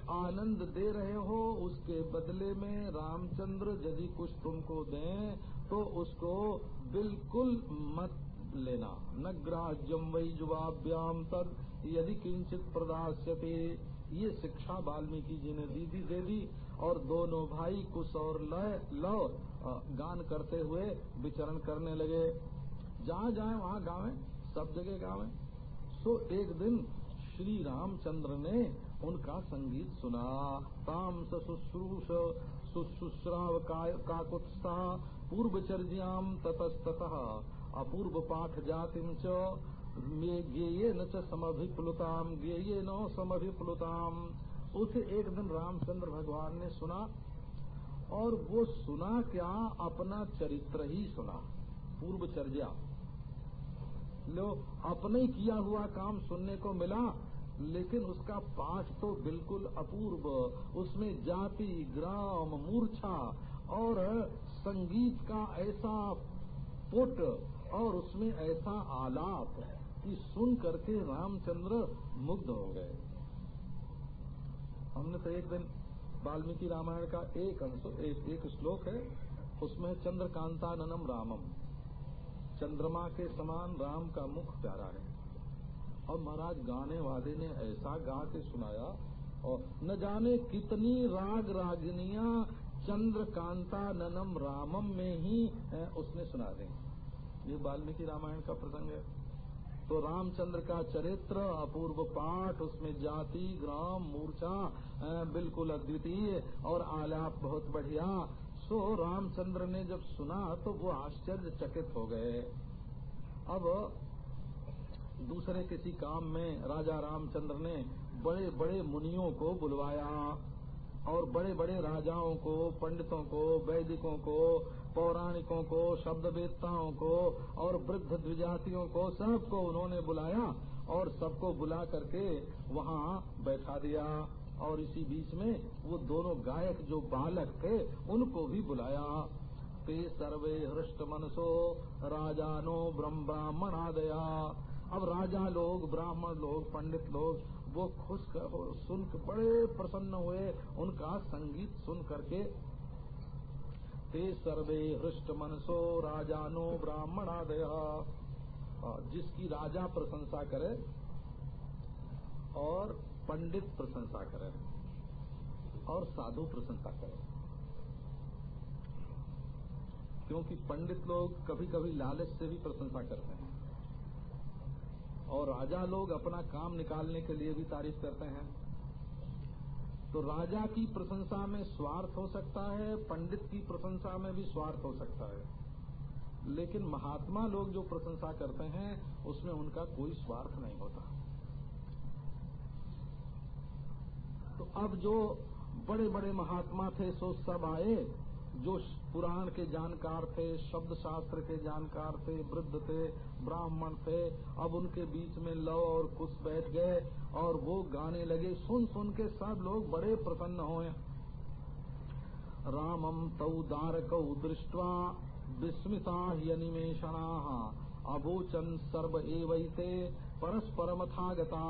आनंद दे रहे हो, उसके बदले में रामचंद्र यदि कुछ तुमको दें तो उसको बिल्कुल मत लेना। न ग्राह्यम वही जुवाभ्याम तक यदि किंचित प्रदास्यते। ये शिक्षा वाल्मीकि जी ने दी दी दे दी और दोनों भाई कुश और लय लो गान करते हुए विचरण करने लगे। जहाँ जाए, वहाँ गावे, सब जगह गावे। सो एक दिन श्री रामचंद्र ने उनका संगीत सुना। ताम शुश्रूष सुश्राव काकुत्साह पूर्वचर्याम ततस्तः अपूर्व पाठ जातिम च गेये न च समभिप्लुताम गेये न समभिप्लुताम उसे एक दिन रामचंद्र भगवान ने सुना, और वो सुना क्या? अपना चरित्र ही सुना। पूर्व पूर्वचर्या। लो, अपने किया हुआ काम सुनने को मिला, लेकिन उसका पाठ तो बिल्कुल अपूर्व। उसमें जाति, ग्राम, मूर्छा और संगीत का ऐसा पुट और उसमें ऐसा आलाप कि सुन करके रामचंद्र मुग्ध हो गए। हमने तो एक दिन वाल्मीकि रामायण का एक अंश एक, एक श्लोक है उसमें चंद्रकांता ननम रामम। चंद्रमा के समान राम का मुख प्यारा है। और महाराज गाने वाले ने ऐसा गा के सुनाया और न जाने कितनी राग रागिनिया चंद्रकांता ननम रामम में ही उसने सुना दी। ये वाल्मीकि रामायण का प्रसंग है। तो रामचंद्र का चरित्र, अपूर्व पाठ, उसमें जाति, ग्राम मूर्छा बिल्कुल अद्वितीय और आलाप बहुत बढ़िया। सो रामचंद्र ने जब सुना तो वो आश्चर्य चकित हो गए। अब दूसरे किसी काम में राजा रामचंद्र ने बड़े बड़े मुनियों को बुलवाया। और बड़े बड़े राजाओं को, पंडितों को, वैदिकों को, पौराणिकों को शब्द वेदताओं को और वृद्ध द्विजातियों को सबको उन्होंने बुलाया और सबको बुला करके वहाँ बैठा दिया। और इसी बीच में वो दोनों गायक जो बालक थे, उनको भी बुलाया। ते सर्वे हृष्ट मनसो राजानो ब्रह्म ब्राह्मण आदया अब राजा लोग, ब्राह्मण लोग, पंडित लोग वो खुश सुन बड़े प्रसन्न हुए। उनका संगीत सुन करके ते सर्वे हृष्ट मनसो राजानो ब्राह्मणादय। जिसकी राजा प्रशंसा करे और पंडित प्रशंसा करे और साधु प्रशंसा करे। क्योंकि पंडित लोग कभी कभी लालच से भी प्रशंसा करते हैं। और राजा लोग अपना काम निकालने के लिए भी तारीफ़ करते हैं। तो राजा की प्रशंसा में स्वार्थ हो सकता है, पंडित की प्रशंसा में भी स्वार्थ हो सकता है। लेकिन महात्मा लोग जो प्रशंसा करते हैं, उसमें उनका कोई स्वार्थ नहीं होता। तो अब जो बड़े बड़े महात्मा थे, सो सब आए। जो पुराण के जानकार थे शब्द शास्त्र के जानकार थे, वृद्ध थे, ब्राह्मण थे, अब उनके बीच में लव और कुछ बैठ गए और वो गाने लगे। सुन सुन के सब लोग बड़े प्रसन्न हुए। रामम तौ दारकौ दृष्ट्वा विस्मिता यनिमेषणा अबोचन सर्व एवैते परस्परमथागता।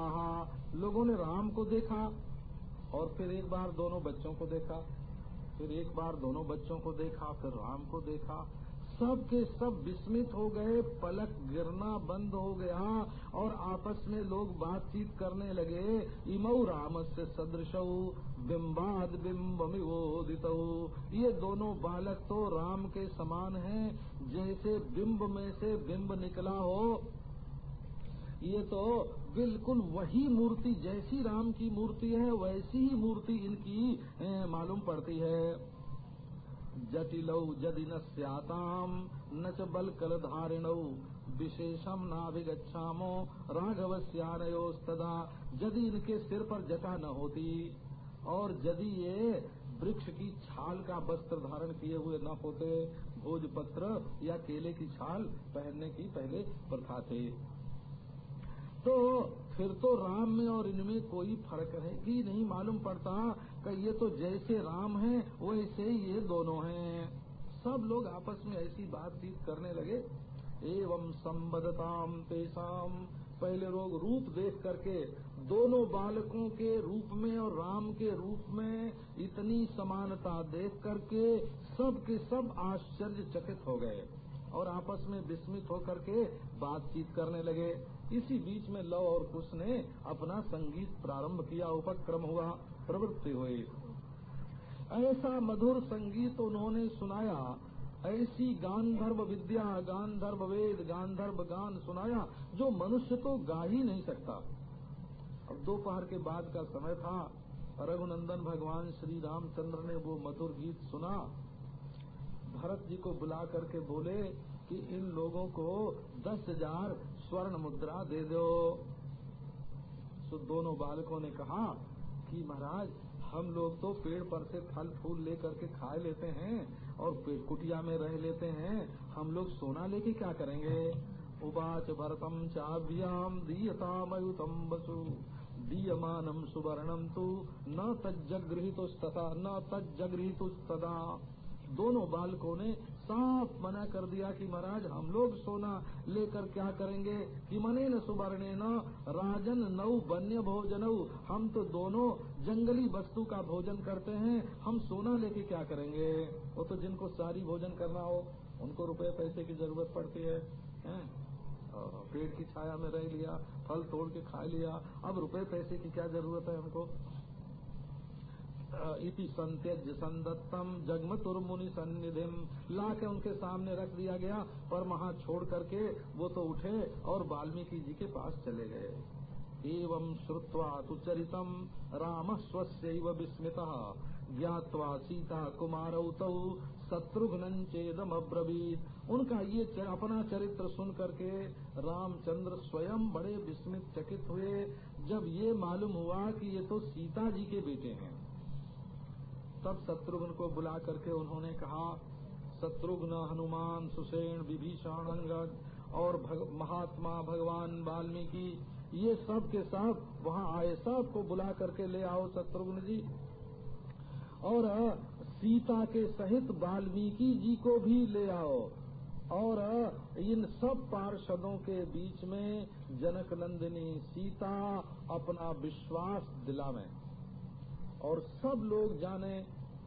लोगों ने राम को देखा और फिर एक बार दोनों बच्चों को देखा। फिर एक बार दोनों बच्चों को देखा, फिर राम को देखा। सब के सब विस्मित हो गए, पलक गिरना बंद हो गया और आपस में लोग बातचीत करने लगे। इमऊ राम से सदृश, बिम्बाद बिम्बमिवोदित। ये दोनों बालक तो राम के समान हैं। जैसे बिंब में से बिंब निकला हो ये तो बिल्कुल वही मूर्ति, जैसी राम की मूर्ति है, वैसी ही मूर्ति इनकी मालूम पड़ती है। जटिलौ जदि न स्याताम, न च बल कल धारिणौ। विशेषम नाभिगछामो राघव श्यानयोस्तदा यदि इनके सिर पर जटा न होती, और यदि ये वृक्ष की छाल का वस्त्र धारण किए हुए न होते, भोजपत्र या केले की छाल पहनने की पहले प्रथा थे। तो फिर तो राम में और इनमें कोई फ़र्क है कि नहीं मालूम पड़ता कि ये तो जैसे राम हैं, वैसे ये दोनों हैं। सब लोग आपस में ऐसी बातचीत करने लगे। एवं संबदताम तेसाम पहले लोग रूप देख करके दोनों बालकों के रूप में और राम के रूप में इतनी समानता देख करके सब के सब आश्चर्यचकित हो गए और आपस में विस्मित होकर के बातचीत करने लगे। इसी बीच में लव और कुश ने अपना संगीत प्रारंभ किया, उपक्रम हुआ, प्रवृत्ति हुई ऐसा मधुर संगीत उन्होंने सुनाया, ऐसी गांधर्व विद्या, गांधर्व वेद, गांधर्व गान सुनाया, जो मनुष्य तो गा ही नहीं सकता। अब दोपहर के बाद का समय था, रघुनंदन भगवान श्री रामचंद्र ने वो मधुर गीत सुना। भरत जी को बुला करके बोले कि इन लोगों को दस हज़ार स्वर्ण मुद्रा दे दो। तो दोनों बालकों ने कहा कि महाराज, हम लोग तो पेड़ पर से फल, फूल लेकर के खा लेते हैं और कुटिया में रह लेते हैं। हम लोग सोना लेके क्या करेंगे? उवाच भरतम चाभ्याम दीयतामयुतम वसु। दीयमानम सुवर्णम तु। न तज्जगृहितुस्तथा न तज्जगृहितुस्तदा दोनों बालकों ने साफ़ मना कर दिया कि महाराज हम लोग सोना लेकर क्या करेंगे? कि मने न सुवर्ण न राजन नौ वन्य भोजन। हम तो दोनों जंगली वस्तु का भोजन करते हैं हम सोना लेके क्या करेंगे? वो तो जिनको सारी भोजन करना हो उनको रुपए पैसे की ज़रूरत पड़ती है, है? पेड़ की छाया में रह लिया फल तोड़ के खा लिया अब रुपए पैसे की क्या ज़रूरत है हमको? इति संत्यज संदत्तम जगमतुर मुनि सन्निधि ला के उनके सामने रख दिया गया। पर वहाँ छोड़ करके वो तो उठे और वाल्मीकि जी के पास चले गए। एवं श्रुवा तु चरितम। राम स्वस्यैव विस्मित। ज्ञावा सीता कुमार शत्रुघ्न चेदम अब्रवीत उनका ये अपना चरित्र सुन करके रामचंद्र स्वयं बड़े विस्मित चकित हुए। जब ये मालूम हुआ कि ये तो सीता जी के बेटे हैं। तब शत्रुघ्न को बुला करके उन्होंने कहा शत्रुघ्न हनुमान सुसेन विभीषण अंगद और भग, महात्मा भगवान वाल्मीकि ये सब के सब वहाँ आए सबको बुला करके ले आओ शत्रुघ्न जी। और सीता के सहित वाल्मीकि जी को भी ले आओ। और इन सब पार्षदों के बीच में जनक नंदिनी सीता अपना विश्वास दिलावे। और सब लोग जाने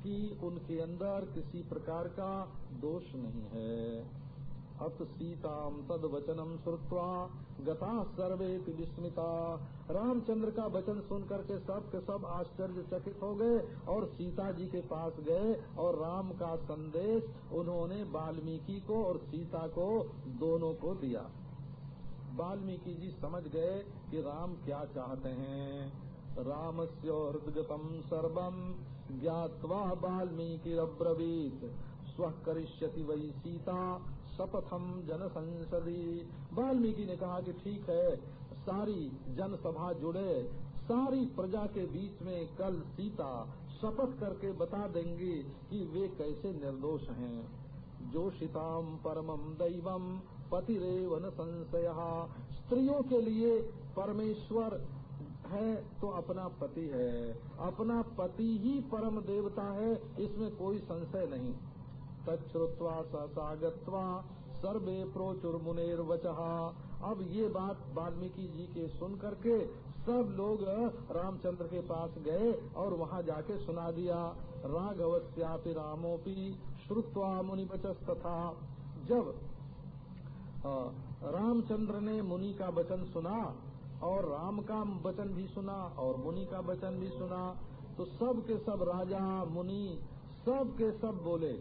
कि उनके अंदर किसी प्रकार का दोष नहीं है। अत सीताम तद वचनम श्रुत्वा गता सर्वे विस्मिता। रामचंद्र का वचन सुन करके सब के सब आश्चर्यचकित हो गए और सीता जी के पास गए और राम का संदेश उन्होंने वाल्मीकि को और सीता को दोनों को दिया। वाल्मीकि जी समझ गए कि राम क्या चाहते हैं। रामस्य हृदगतम सर्वम ज्ञावा वाल्मीकिब्रवीत स्व करिष्यति वही सीता शपथम जन संसदी वाल्मीकि ने कहा कि ठीक है, सारी जनसभा जुड़े, सारी प्रजा के बीच में कल सीता शपथ करके बता देंगे कि वे कैसे निर्दोष हैं। जोशिताम परमम दैवम पतिरेव न संशय। स्त्रियों के लिए परमेश्वर है तो अपना पति है। अपना पति ही परम देवता है, इसमें कोई संशय नहीं। तच्छ्रुत्वा ससागत्वा सर्वे प्रोचुर मुनेर वचहा अब ये बात वाल्मीकि जी के सुन करके सब लोग रामचंद्र के पास गए और वहाँ जाके सुना दिया राघवस्यापि रामोपी श्रुत्वा मुनि तथा जब रामचंद्र ने मुनि का वचन सुना और राम का वचन भी सुना और मुनि का वचन भी सुना तो सब के सब राजा मुनि सब के सब बोले।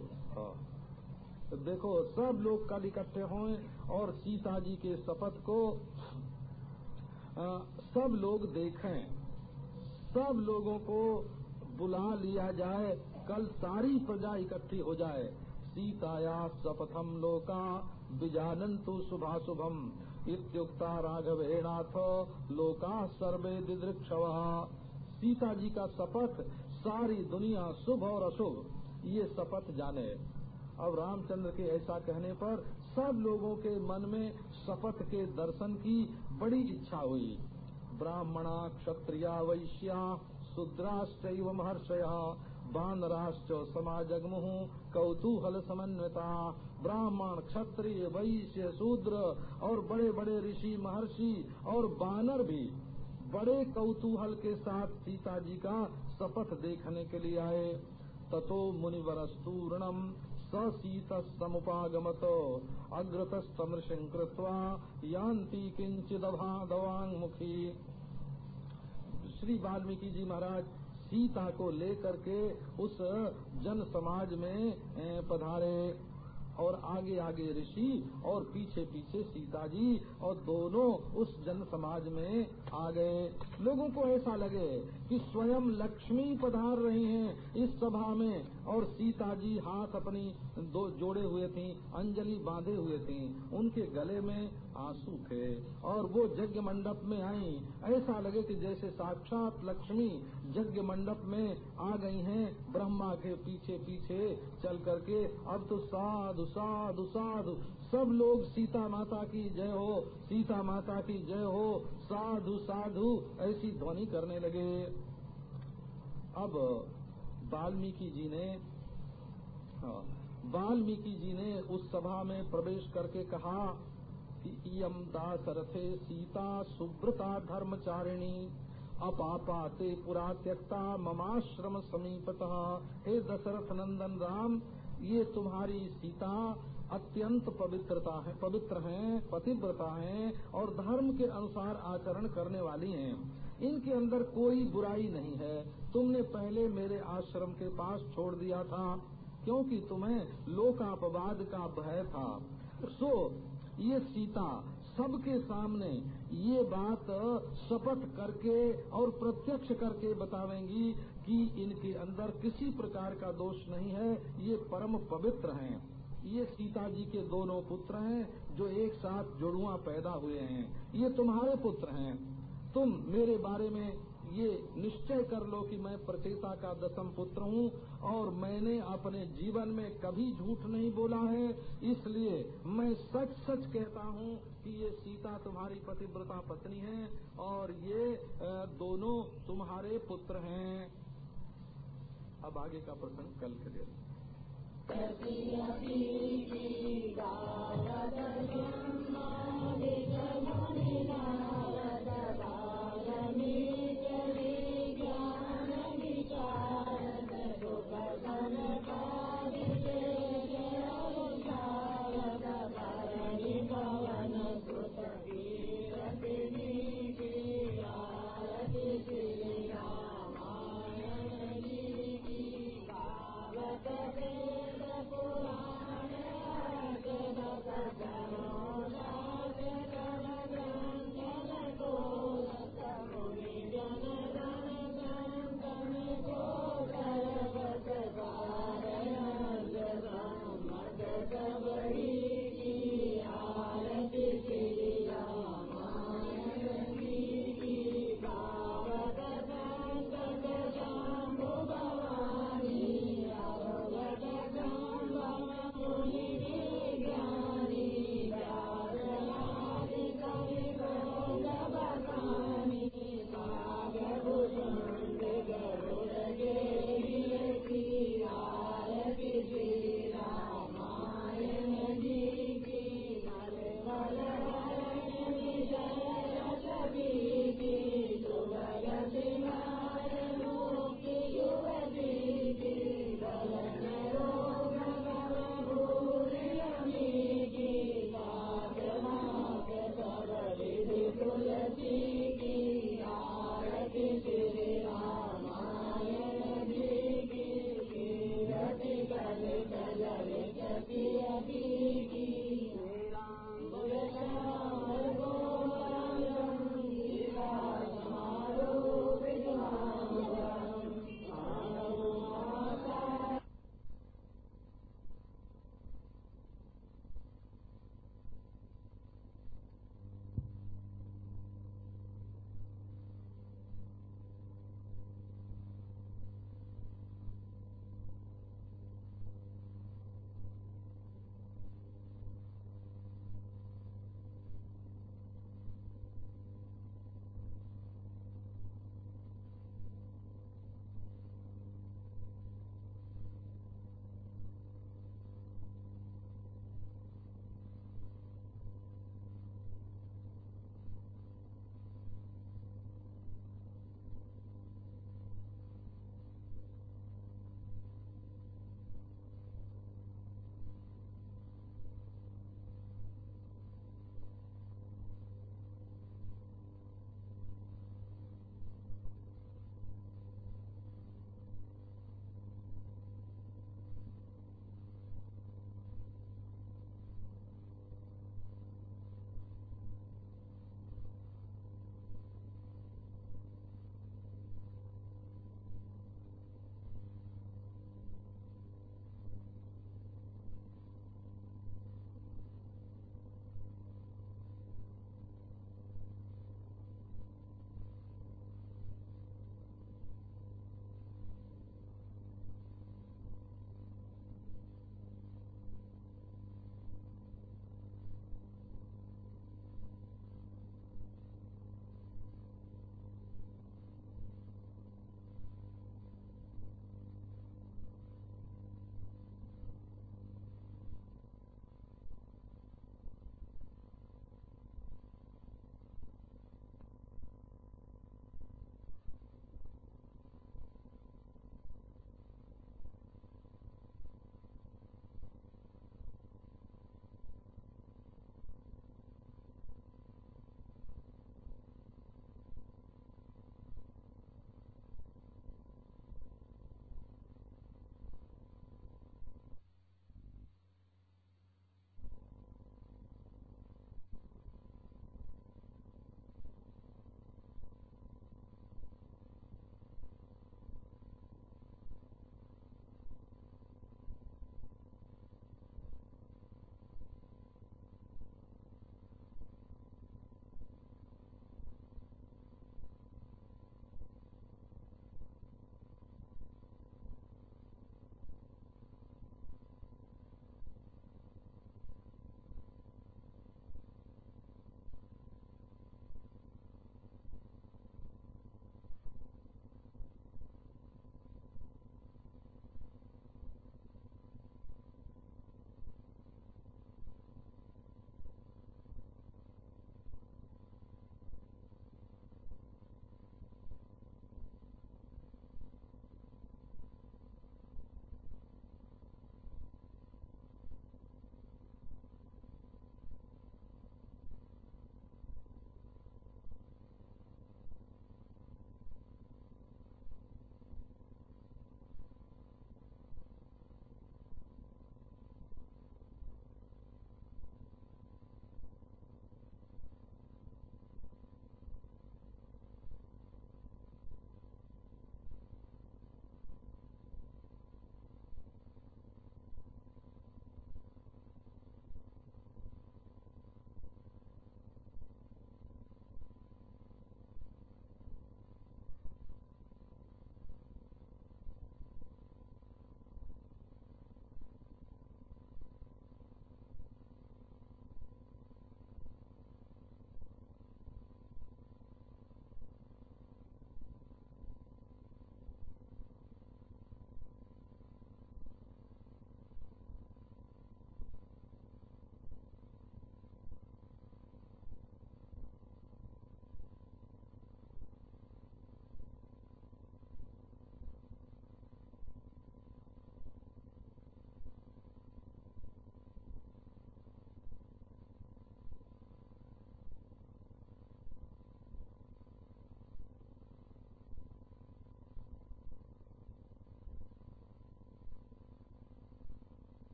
तो देखो सब लोग कल इकट्ठे हों और सीता जी के शपथ को आ, सब लोग देखें। सब लोगों को बुला लिया जाए कल सारी प्रजा इकट्ठी हो जाए। सीताया शपथम लोका बीजानंतु शुभाशुभम। इत्युक्ता राघवेणाथ, लोका सर्वे दिदृक्षव। सीता जी का शपथ सारी दुनिया शुभ और अशुभ। ये शपथ जाने। अब रामचंद्र के ऐसा कहने पर सब लोगों के मन में शपथ के दर्शन की बड़ी इच्छा हुई। ब्राह्मणा क्षत्रिया वैश्या शूद्राश्च महर्षया। बानराश्च समाजगमुह कौतूहल समन्वता ब्राह्मण, क्षत्रिय, वैश्य, शूद्र और बड़े बड़े ऋषि, महर्षि और बानर भी बड़े कौतूहल के साथ सीता जी का शपथ देखने के लिए आए। ततो मुनिवरस्तूर्णम सीत समुपागमत अग्रतस्तमृषं कृत्वा किंचिदभा दवांग मुखी श्री वाल्मीकि जी महाराज सीता को लेकर के उस जन समाज में पधारे। और आगे आगे ऋषि और पीछे पीछे सीता जी और दोनों उस जन समाज में आ गए। लोगों को ऐसा लगे कि स्वयं लक्ष्मी पधार रही हैं इस सभा में। और सीता जी हाथ अपनी दो जोड़े हुए थी, अंजलि बांधे हुए थी। उनके गले में आँसू थे और वो यज्ञ मंडप में आई। ऐसा लगे कि जैसे साक्षात लक्ष्मी यज्ञ मंडप में आ गई हैं, ब्रह्मा के पीछे पीछे चल करके। अब तो साधु साधु साधु सब लोग सीता माता की जय हो सीता माता की जय हो साधु साधु ऐसी ध्वनि करने लगे। अब वाल्मीकि जी ने हाँ, वाल्मीकि जी ने उस सभा में प्रवेश करके कहा इयम दासरथे सीता सुब्रता धर्मचारिणी अपापा ते पुरा त्यक्ता ममाश्रम समीपत। हे दशरथ नंदन राम ये तुम्हारी सीता अत्यंत पवित्रता है, पवित्र हैं, पतिव्रता हैं और धर्म के अनुसार आचरण करने वाली हैं। इनके अंदर कोई बुराई नहीं है। तुमने पहले मेरे आश्रम के पास छोड़ दिया था, क्योंकि तुम्हें लोकापवाद का भय था। सो, ये सीता सबके सामने ये बात शपथ करके और प्रत्यक्ष करके बतावेंगी कि इनके अंदर किसी प्रकार का दोष नहीं है, ये परम पवित्र हैं। ये सीता जी के दोनों पुत्र हैं, जो एक साथ जुड़ुआ पैदा हुए हैं। ये तुम्हारे पुत्र हैं। तुम मेरे बारे में ये निश्चय कर लो कि मैं प्रचेता का दसम पुत्र हूँ, और मैंने अपने जीवन में कभी झूठ नहीं बोला है। इसलिए मैं सच सच कहता हूँ कि ये सीता तुम्हारी पतिव्रता पत्नी है, और ये दोनों तुम्हारे पुत्र हैं। अब आगे का प्रसंग कल के लिए। ने मेना